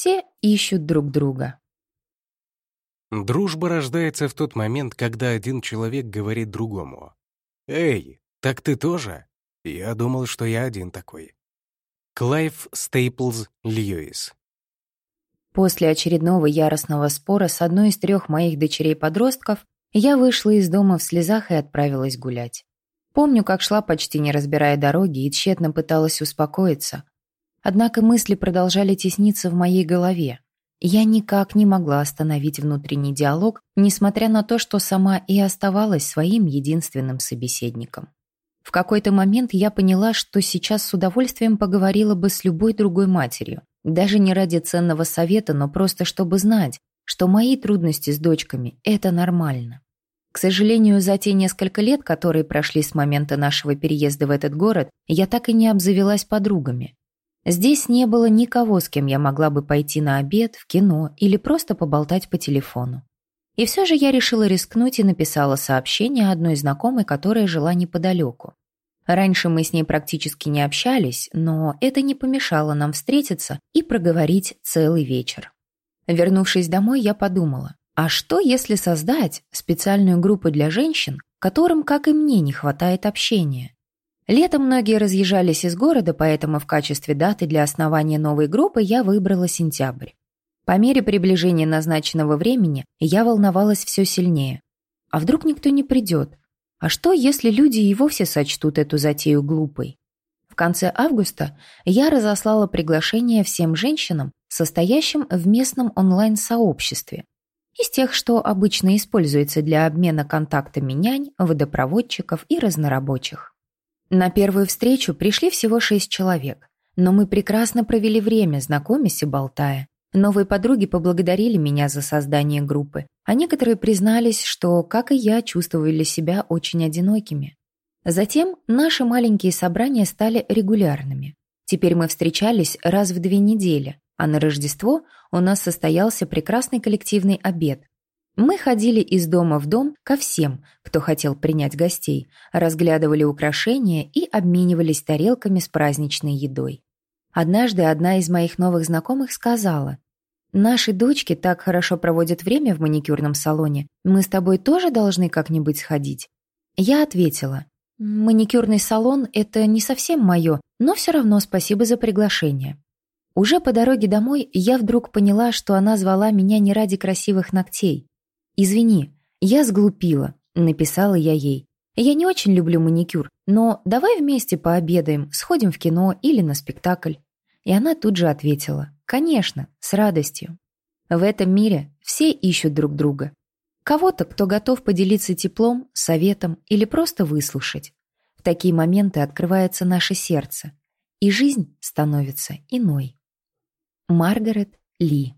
все ищут друг друга. Дружба рождается в тот момент, когда один человек говорит другому. «Эй, так ты тоже? Я думал, что я один такой». Клайв Стейплз Льюис После очередного яростного спора с одной из трех моих дочерей-подростков я вышла из дома в слезах и отправилась гулять. Помню, как шла почти не разбирая дороги и тщетно пыталась успокоиться. Однако мысли продолжали тесниться в моей голове. Я никак не могла остановить внутренний диалог, несмотря на то, что сама и оставалась своим единственным собеседником. В какой-то момент я поняла, что сейчас с удовольствием поговорила бы с любой другой матерью, даже не ради ценного совета, но просто чтобы знать, что мои трудности с дочками – это нормально. К сожалению, за те несколько лет, которые прошли с момента нашего переезда в этот город, я так и не обзавелась подругами. Здесь не было никого, с кем я могла бы пойти на обед, в кино или просто поболтать по телефону. И все же я решила рискнуть и написала сообщение одной знакомой, которая жила неподалеку. Раньше мы с ней практически не общались, но это не помешало нам встретиться и проговорить целый вечер. Вернувшись домой, я подумала, а что если создать специальную группу для женщин, которым, как и мне, не хватает общения? Летом многие разъезжались из города, поэтому в качестве даты для основания новой группы я выбрала сентябрь. По мере приближения назначенного времени я волновалась все сильнее. А вдруг никто не придет? А что, если люди и вовсе сочтут эту затею глупой? В конце августа я разослала приглашение всем женщинам, состоящим в местном онлайн-сообществе. Из тех, что обычно используется для обмена контактами нянь, водопроводчиков и разнорабочих. На первую встречу пришли всего шесть человек, но мы прекрасно провели время, знакомясь и болтая. Новые подруги поблагодарили меня за создание группы, а некоторые признались, что, как и я, чувствовали себя очень одинокими. Затем наши маленькие собрания стали регулярными. Теперь мы встречались раз в две недели, а на Рождество у нас состоялся прекрасный коллективный обед. Мы ходили из дома в дом ко всем, кто хотел принять гостей, разглядывали украшения и обменивались тарелками с праздничной едой. Однажды одна из моих новых знакомых сказала, «Наши дочки так хорошо проводят время в маникюрном салоне. Мы с тобой тоже должны как-нибудь сходить?» Я ответила, «Маникюрный салон – это не совсем мое, но все равно спасибо за приглашение». Уже по дороге домой я вдруг поняла, что она звала меня не ради красивых ногтей. «Извини, я сглупила», – написала я ей. «Я не очень люблю маникюр, но давай вместе пообедаем, сходим в кино или на спектакль». И она тут же ответила, «Конечно, с радостью». В этом мире все ищут друг друга. Кого-то, кто готов поделиться теплом, советом или просто выслушать. В такие моменты открывается наше сердце, и жизнь становится иной. Маргарет Ли